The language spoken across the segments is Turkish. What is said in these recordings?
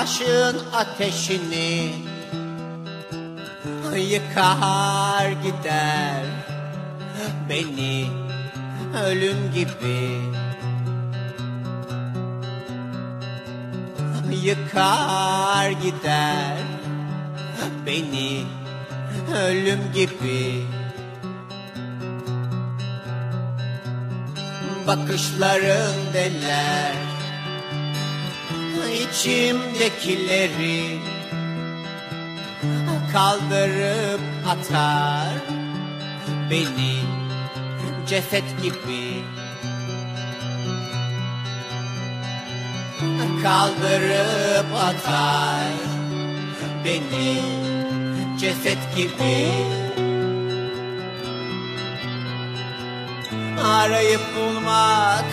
Aşığın ateşini Yıkar gider beni ölüm gibi. Yıkar gider beni ölüm gibi. Bakışların deler içimdekileri Kaldırıp atar beni ceset gibi. Kaldırıp atar beni ceset gibi. Arayıp bulmak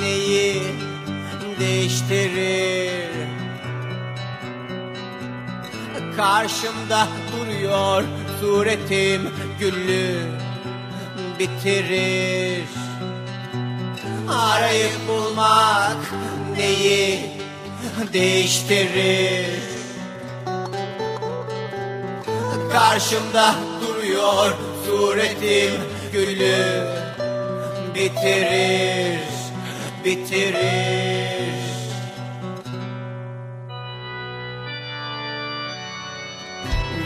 neyi değiştirir Karşımda duruyor suretim güllü bitirir. Arayıp bulmak neyi değiştirir? Karşımda duruyor suretim gülü bitirir, bitirir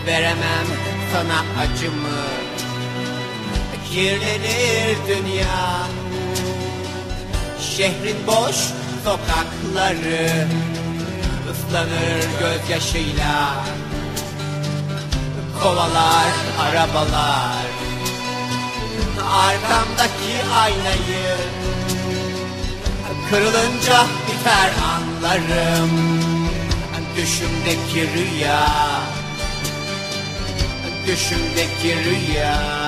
Veremem sana acımı. Kirlenir dünya. Şehrin boş sokakları ıslanır gözyaşıyla. Kovalar arabalar. Arkamdaki aynayı Kırılınca biter anlarım. Düşümdeki rüya Düşümdeki rüya.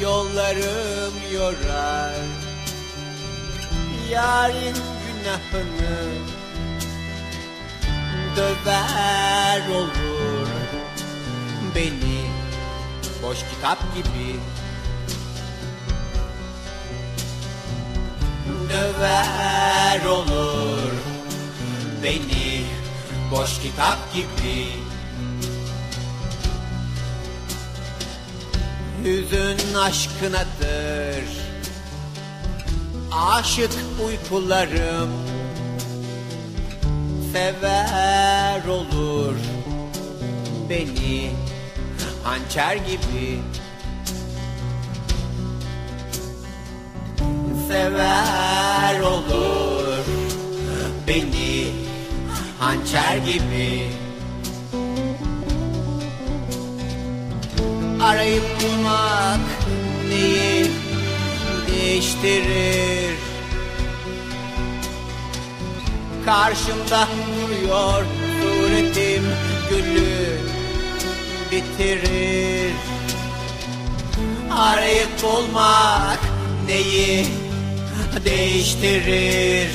Yollarım yorar Yarın günahını Döver olur Beni Boş kitap gibi. Döver olur Beni Boş kitap gibi. Hüzün aşkınadır Aşık uykularım. Sever olur Beni Hançer gibi. Sever olur Beni Hançer gibi. Arayıp bulmak neyi değiştirir? Karşımda duruyor suretim gülü bitirir Arayıp bulmak neyi değiştirir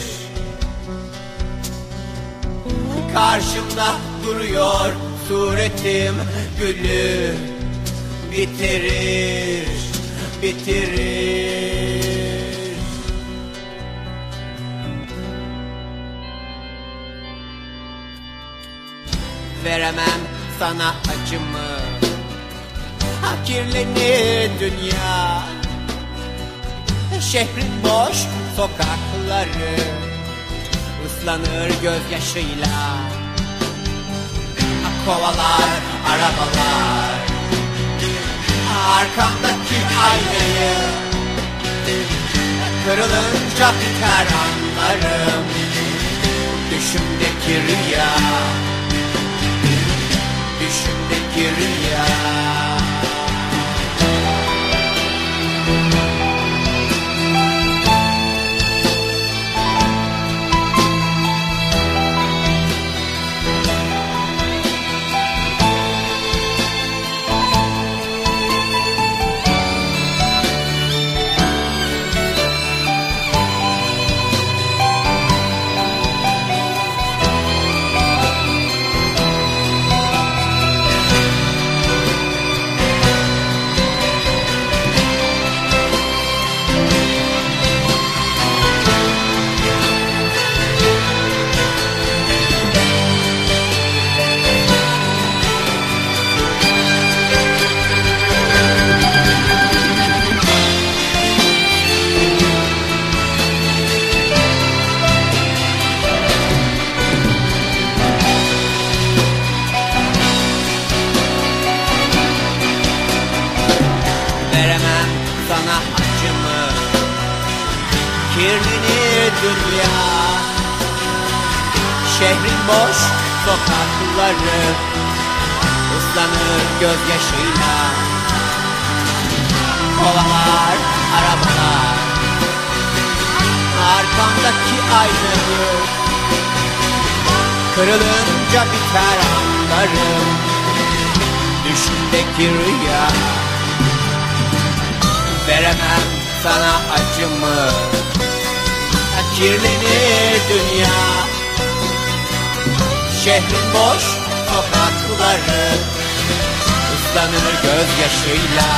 Karşımda duruyor suretim gülü bitirir, bitirir. Veremem sana acımı, ha kirlenir dünya. Şehrin boş sokakları ıslanır gözyaşıyla. Kovalar arabalar. Arkamdaki aynayı Kırılınca biter anlarım Düşümdeki rüya Düşümdeki rüya Kirlenir dünya. Şehrin boş sokakları Islanır gözyaşıyla. Kovalar arabalar Arkamdaki aynayı Kırılınca biter anlarım Düşümdeki rüya. Veremem sana acımı Kirlenir dünya. Şehrin boş sokakları Islanır gözyaşıyla.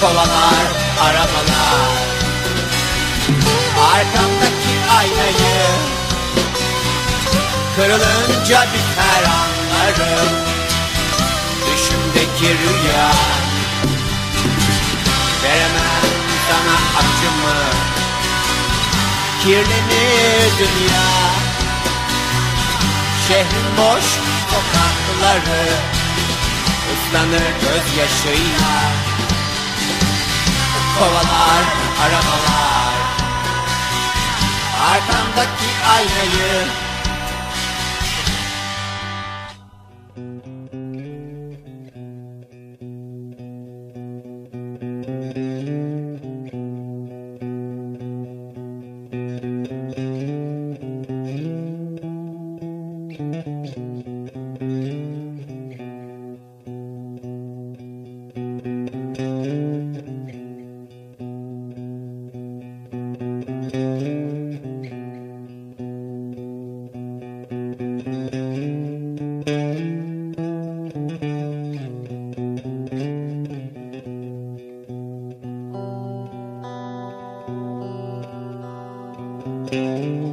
Kovalar arabalar Arkamdaki aynayı. Kırılınca biter anlarım Düşümdeki rüya Kirlenir dünya. Şehrin boş sokakları Islanır gözyaşıyla. Kovalar arabalar Arkamdaki aynayı Música